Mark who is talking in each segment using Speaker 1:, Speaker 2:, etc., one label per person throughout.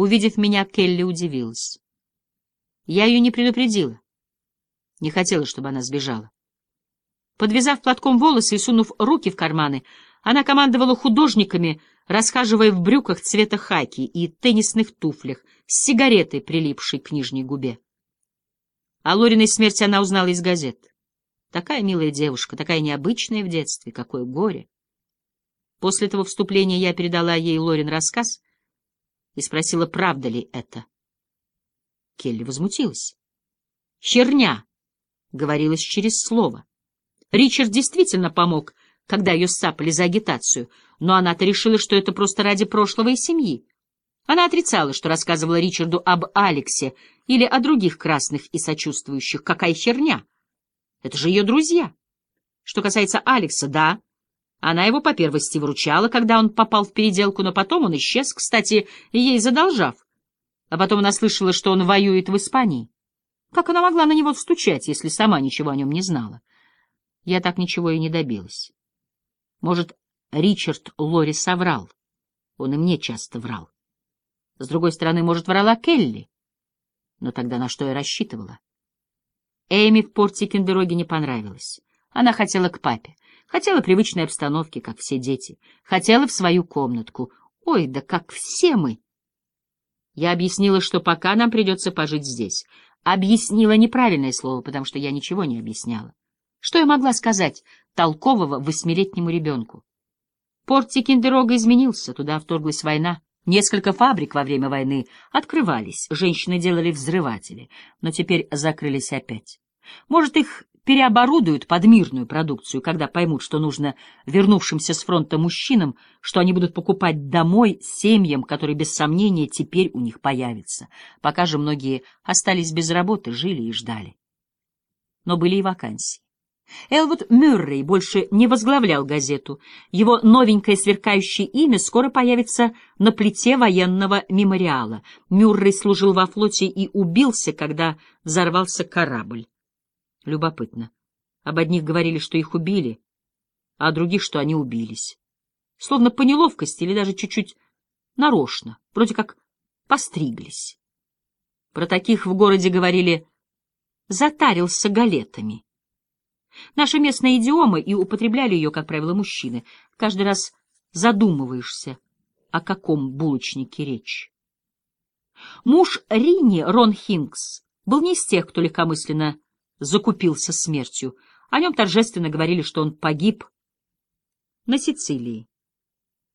Speaker 1: Увидев меня, Келли удивилась. Я ее не предупредила. Не хотела, чтобы она сбежала. Подвязав платком волосы и сунув руки в карманы, она командовала художниками, расхаживая в брюках цвета хаки и теннисных туфлях с сигаретой, прилипшей к нижней губе. О Лориной смерти она узнала из газет. Такая милая девушка, такая необычная в детстве, какое горе. После этого вступления я передала ей Лорин рассказ и спросила, правда ли это. Келли возмутилась. «Херня!» — говорилось через слово. Ричард действительно помог, когда ее сцапали за агитацию, но она-то решила, что это просто ради прошлого и семьи. Она отрицала, что рассказывала Ричарду об Алексе или о других красных и сочувствующих. Какая херня! Это же ее друзья. Что касается Алекса, да, она его по первости выручала, когда он попал в переделку, но потом он исчез, кстати, ей задолжав. А потом она слышала, что он воюет в Испании. Как она могла на него стучать, если сама ничего о нем не знала? Я так ничего и не добилась. Может, Ричард Лори соврал. Он и мне часто врал. С другой стороны, может, врала Келли. Но тогда на что я рассчитывала? Эми в порте Кендероге не понравилось. Она хотела к папе. Хотела привычной обстановки, как все дети. Хотела в свою комнатку. Ой, да как все мы! Я объяснила, что пока нам придется пожить здесь. Объяснила неправильное слово, потому что я ничего не объясняла. Что я могла сказать толкового восьмилетнему ребенку? Порт Тикендерога изменился, туда вторглась война. Несколько фабрик во время войны открывались, женщины делали взрыватели, но теперь закрылись опять. Может, их переоборудуют под мирную продукцию, когда поймут, что нужно вернувшимся с фронта мужчинам, что они будут покупать домой семьям, которые без сомнения теперь у них появятся. Пока же многие остались без работы, жили и ждали. Но были и вакансии. Элвуд Мюррей больше не возглавлял газету. Его новенькое сверкающее имя скоро появится на плите военного мемориала. Мюррей служил во флоте и убился, когда взорвался корабль. Любопытно. Об одних говорили, что их убили, а о других, что они убились. Словно по неловкости или даже чуть-чуть нарочно, вроде как постриглись. Про таких в городе говорили «затарился галетами». Наша местная идиома, и употребляли ее, как правило, мужчины. Каждый раз задумываешься, о каком булочнике речь. Муж Рини, Рон Хинкс, был не из тех, кто легкомысленно закупился смертью. О нем торжественно говорили, что он погиб на Сицилии.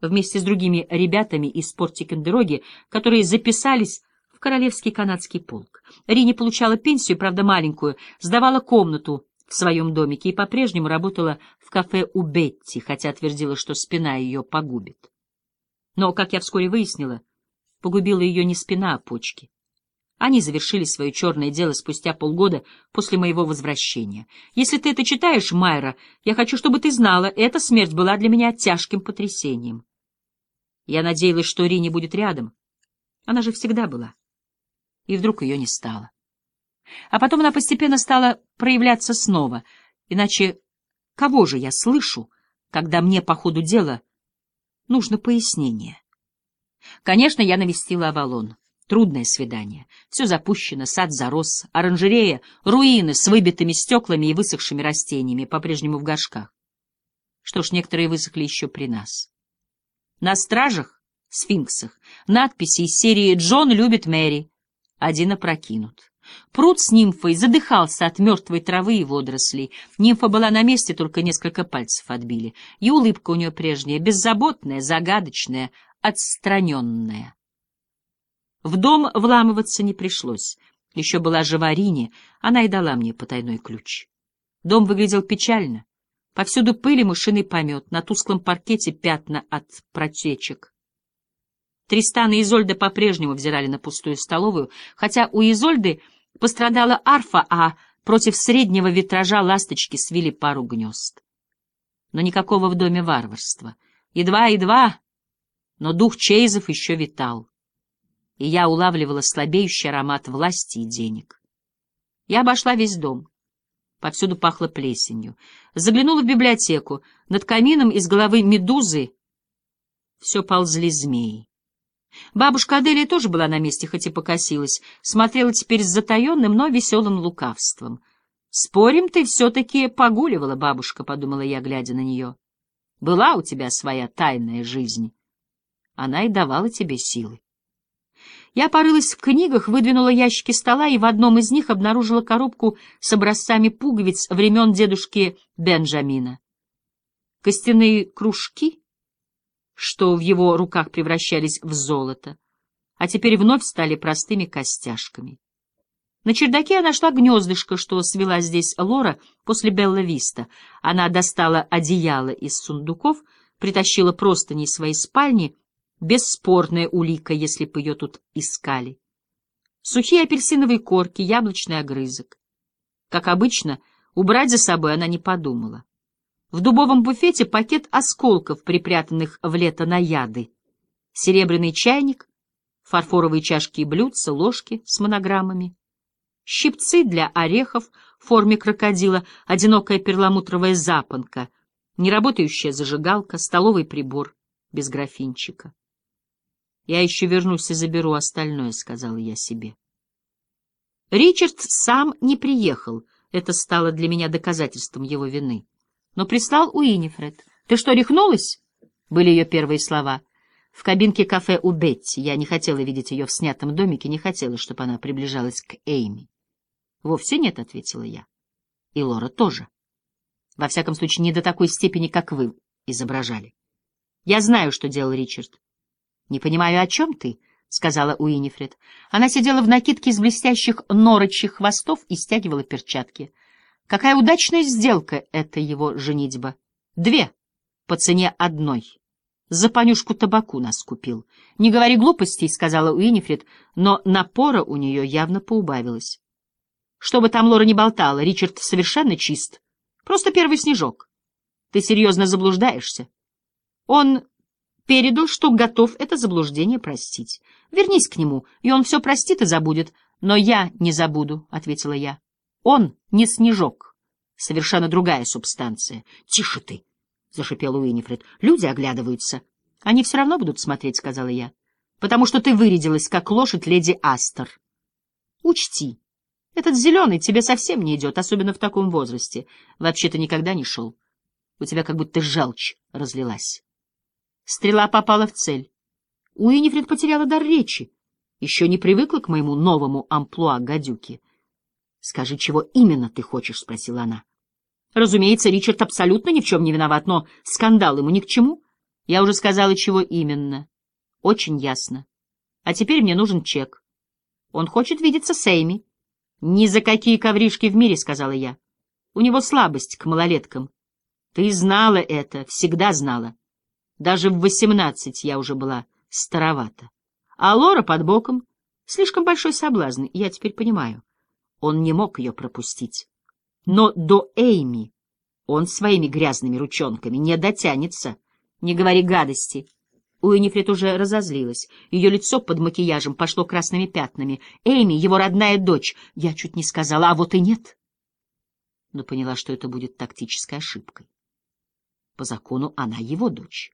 Speaker 1: Вместе с другими ребятами из Портикендероги, которые записались в Королевский канадский полк. Рини получала пенсию, правда маленькую, сдавала комнату в своем домике и по-прежнему работала в кафе у Бетти, хотя твердила, что спина ее погубит. Но, как я вскоре выяснила, погубила ее не спина, а почки. Они завершили свое черное дело спустя полгода после моего возвращения. Если ты это читаешь, Майра, я хочу, чтобы ты знала, эта смерть была для меня тяжким потрясением. Я надеялась, что Рини будет рядом. Она же всегда была. И вдруг ее не стало. А потом она постепенно стала проявляться снова. Иначе кого же я слышу, когда мне по ходу дела нужно пояснение? Конечно, я навестила Авалон. Трудное свидание. Все запущено, сад зарос, оранжерея, руины с выбитыми стеклами и высохшими растениями, по-прежнему в горшках. Что ж, некоторые высохли еще при нас. На стражах, сфинксах, надписи из серии «Джон любит Мэри». Один опрокинут. Пруд с нимфой задыхался от мертвой травы и водорослей. Нимфа была на месте, только несколько пальцев отбили. И улыбка у нее прежняя, беззаботная, загадочная, отстраненная. В дом вламываться не пришлось. Еще была жива Рине, она и дала мне потайной ключ. Дом выглядел печально. Повсюду пыль и мышиный помет, на тусклом паркете пятна от протечек. Тристан и Изольда по-прежнему взирали на пустую столовую, хотя у Изольды пострадала арфа, а против среднего витража ласточки свили пару гнезд. Но никакого в доме варварства. Едва-едва, но дух Чейзов еще витал и я улавливала слабеющий аромат власти и денег. Я обошла весь дом. Повсюду пахло плесенью. Заглянула в библиотеку. Над камином из головы медузы все ползли змеи. Бабушка Аделия тоже была на месте, хоть и покосилась, смотрела теперь с затаенным, но веселым лукавством. «Спорим, ты все-таки погуливала, бабушка», — подумала я, глядя на нее. «Была у тебя своя тайная жизнь. Она и давала тебе силы». Я порылась в книгах, выдвинула ящики стола и в одном из них обнаружила коробку с образцами пуговиц времен дедушки Бенджамина. Костяные кружки, что в его руках превращались в золото, а теперь вновь стали простыми костяшками. На чердаке я нашла гнездышко, что свела здесь Лора после Белла Виста. Она достала одеяло из сундуков, притащила простыни из своей спальни Бесспорная улика, если бы ее тут искали. Сухие апельсиновые корки, яблочный огрызок. Как обычно, убрать за собой она не подумала. В дубовом буфете пакет осколков, припрятанных в лето на яды. Серебряный чайник, фарфоровые чашки и блюдца, ложки с монограммами. Щипцы для орехов в форме крокодила, одинокая перламутровая запонка, неработающая зажигалка, столовый прибор без графинчика. Я еще вернусь и заберу остальное, — сказала я себе. Ричард сам не приехал. Это стало для меня доказательством его вины. Но прислал Уинифред. «Ты что, рехнулась?» — были ее первые слова. В кабинке кафе у Бетти. Я не хотела видеть ее в снятом домике, не хотела, чтобы она приближалась к Эйми. «Вовсе нет», — ответила я. «И Лора тоже. Во всяком случае, не до такой степени, как вы изображали. Я знаю, что делал Ричард. — Не понимаю, о чем ты? — сказала Уинифред. Она сидела в накидке из блестящих норочьих хвостов и стягивала перчатки. Какая удачная сделка это его женитьба. Две по цене одной. За понюшку табаку нас купил. Не говори глупостей, — сказала Уинифред, но напора у нее явно поубавилось. Что бы там Лора не болтала, Ричард совершенно чист. Просто первый снежок. Ты серьезно заблуждаешься. Он передал, что готов это заблуждение простить. Вернись к нему, и он все простит и забудет. Но я не забуду, — ответила я. Он не снежок, совершенно другая субстанция. — Тише ты, — зашипел Уинифред. — Люди оглядываются. — Они все равно будут смотреть, — сказала я, — потому что ты вырядилась, как лошадь леди Астер. Учти, этот зеленый тебе совсем не идет, особенно в таком возрасте. Вообще-то никогда не шел. У тебя как будто желчь разлилась. Стрела попала в цель. Уинифред потеряла дар речи. Еще не привыкла к моему новому амплуа гадюки. — Скажи, чего именно ты хочешь? — спросила она. — Разумеется, Ричард абсолютно ни в чем не виноват, но скандал ему ни к чему. Я уже сказала, чего именно. Очень ясно. А теперь мне нужен чек. Он хочет видеться с Эйми. — Ни за какие ковришки в мире, — сказала я. У него слабость к малолеткам. Ты знала это, всегда знала. Даже в восемнадцать я уже была старовата. А Лора под боком. Слишком большой соблазн, я теперь понимаю. Он не мог ее пропустить. Но до Эйми он своими грязными ручонками не дотянется. Не говори гадости. Уинифред уже разозлилась. Ее лицо под макияжем пошло красными пятнами. Эйми — его родная дочь. Я чуть не сказала, а вот и нет. Но поняла, что это будет тактической ошибкой. По закону она его дочь.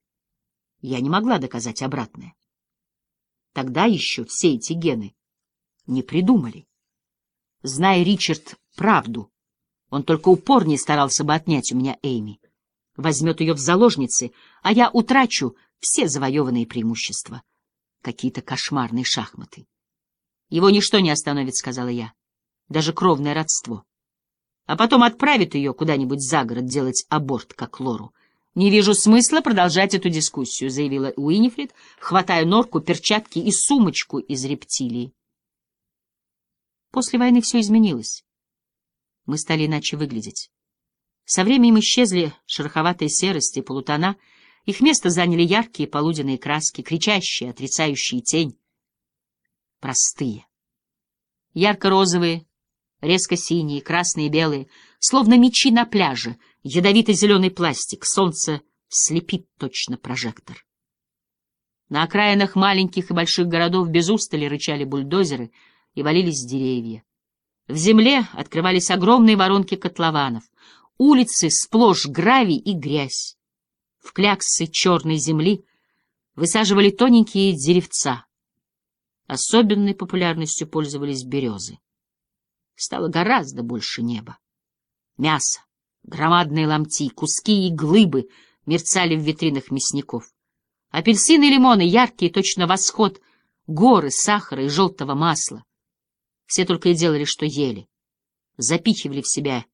Speaker 1: Я не могла доказать обратное. Тогда еще все эти гены не придумали. Зная Ричард правду, он только упорнее старался бы отнять у меня Эйми. Возьмет ее в заложницы, а я утрачу все завоеванные преимущества. Какие-то кошмарные шахматы. Его ничто не остановит, — сказала я. Даже кровное родство. А потом отправит ее куда-нибудь за город делать аборт, как Лору. «Не вижу смысла продолжать эту дискуссию», — заявила Уинифред, хватая норку, перчатки и сумочку из рептилии. После войны все изменилось. Мы стали иначе выглядеть. Со временем исчезли шероховатые серости и полутона, их место заняли яркие полуденные краски, кричащие, отрицающие тень. Простые. Ярко-розовые, резко синие, красные и белые, словно мечи на пляже, ядовито-зеленый пластик, солнце слепит точно прожектор. На окраинах маленьких и больших городов без устали рычали бульдозеры и валились деревья. В земле открывались огромные воронки котлованов, улицы сплошь гравий и грязь. В кляксы черной земли высаживали тоненькие деревца. Особенной популярностью пользовались березы. Стало гораздо больше неба. Мясо, громадные ломти, куски и глыбы мерцали в витринах мясников. Апельсины и лимоны, яркие, точно восход, горы сахара и желтого масла. Все только и делали, что ели. Запихивали в себя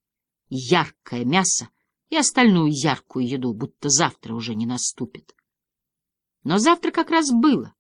Speaker 1: яркое мясо и остальную яркую еду, будто завтра уже не наступит. Но завтра как раз было.